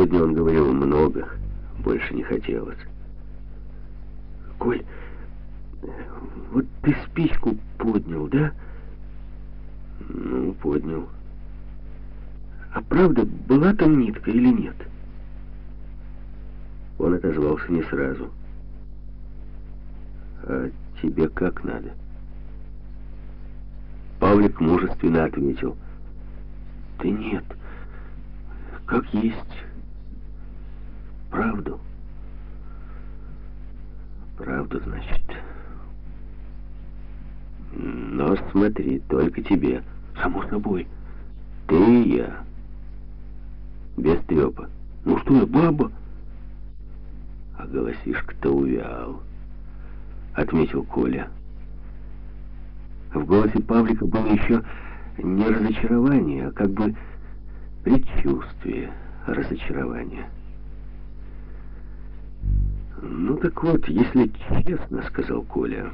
Сегодня он говорил много, больше не хотелось. Коль, вот ты спичку поднял, да? Ну, поднял. А правда, была там нитка или нет? Он отозвался не сразу. А тебе как надо? Павлик мужественно ответил. Да нет, как есть. Правду. Правду, значит. Но смотри, только тебе. Само собой. Ты и я. Без трепа. Ну что я, баба? А голосишка-то увял, отметил Коля. В голосе Павлика было еще не разочарование, а как бы предчувствие разочарования. «Ну так вот, если честно, — сказал Коля,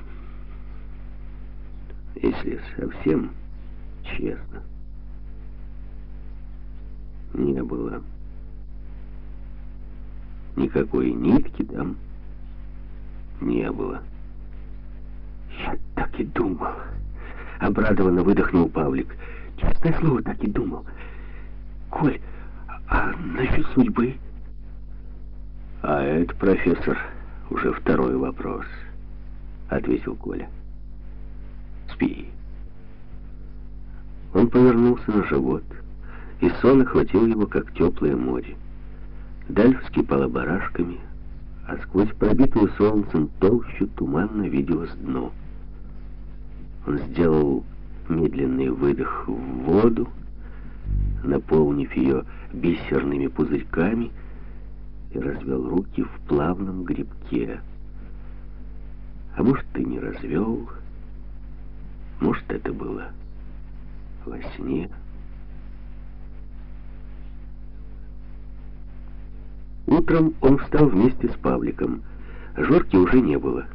— если совсем честно, не было никакой нитки там не было». «Я так и думал!» — обрадованно выдохнул Павлик. «Честное слово, так и думал. Коль, а насчет судьбы?» «А это, профессор, уже второй вопрос», — ответил Коля. «Спи». Он повернулся на живот, и сон охватил его, как теплое море. Даль вскипала барашками, а сквозь пробитую солнцем толщу туманно виделось дно. Он сделал медленный выдох в воду, наполнив ее бисерными пузырьками, и развел руки в плавном грибке. А может, ты не развел, может, это было во сне. Утром он встал вместе с Павликом. Жорки уже не было.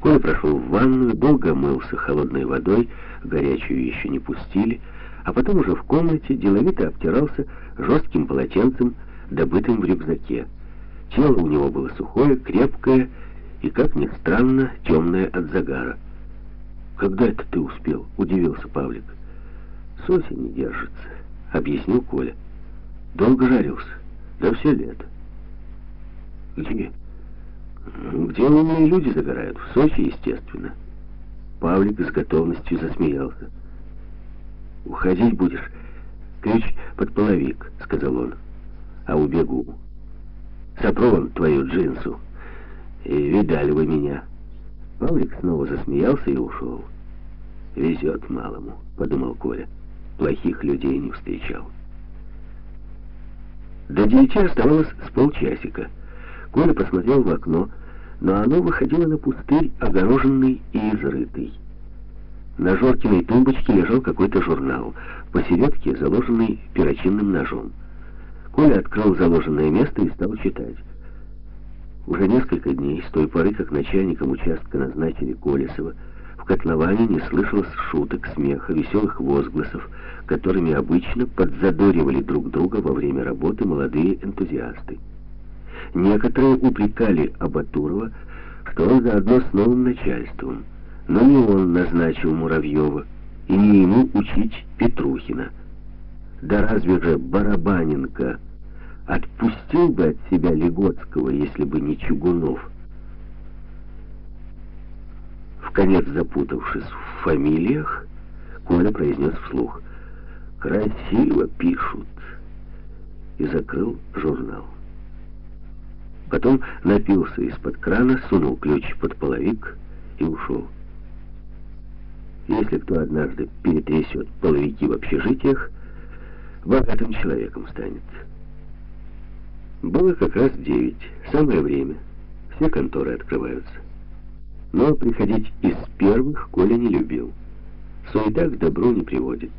Коля прошел в ванную, долго мылся холодной водой, горячую еще не пустили, а потом уже в комнате деловито обтирался жестким полотенцем, добытым в рюкзаке. Тело у него было сухое, крепкое и, как ни странно, темное от загара. «Когда это ты успел?» — удивился Павлик. «С осени держится», — объяснил Коля. «Долго жарился?» «Да все лето». «Где?» «Ну, «Где умные люди загорают? В Сочи, естественно». Павлик с готовностью засмеялся. «Уходить будешь? Ключ под половик», — сказал он а убегу. Сопру твою джинсу. И видали вы меня. Павлик снова засмеялся и ушел. «Везет малому», — подумал Коля. «Плохих людей не встречал». До девяти оставалось с полчасика. Коля посмотрел в окно, но оно выходило на пустырь, огороженный и изрытый. На Жоркиной тумбочке лежал какой-то журнал, посередке заложенный перочинным ножом. Коля открыл заложенное место и стал читать. Уже несколько дней, с той поры, как начальником участка назначили Колесова, в котловане не слышалось шуток, смеха, веселых возгласов, которыми обычно подзадоривали друг друга во время работы молодые энтузиасты. Некоторые упрекали Абатурова, что он заодно с новым начальством, но не он назначил Муравьева, и не ему учить Петрухина – да разве же Барабаненко отпустил бы от себя Легоцкого, если бы не Чугунов? В конец запутавшись в фамилиях, Коля произнес вслух «Красиво пишут» и закрыл журнал. Потом напился из-под крана, сунул ключ под половик и ушел. Если кто однажды перетрясет половики в общежитиях, богатым человеком станет. Было как раз девять, самое время. Все конторы открываются. Но приходить из первых Коля не любил. Суета к добру не приводит.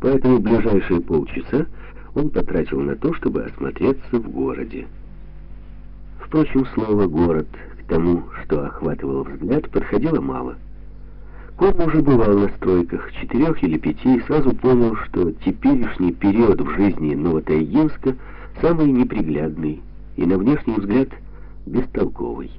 Поэтому ближайшие полчаса он потратил на то, чтобы осмотреться в городе. Впрочем, слово «город» к тому, что охватывал взгляд, подходило мало – Коля уже бывал на стройках, четырех или пяти, и сразу понял, что теперешний период в жизни Новотайгинска самый неприглядный и, на внешний взгляд, бестолковый.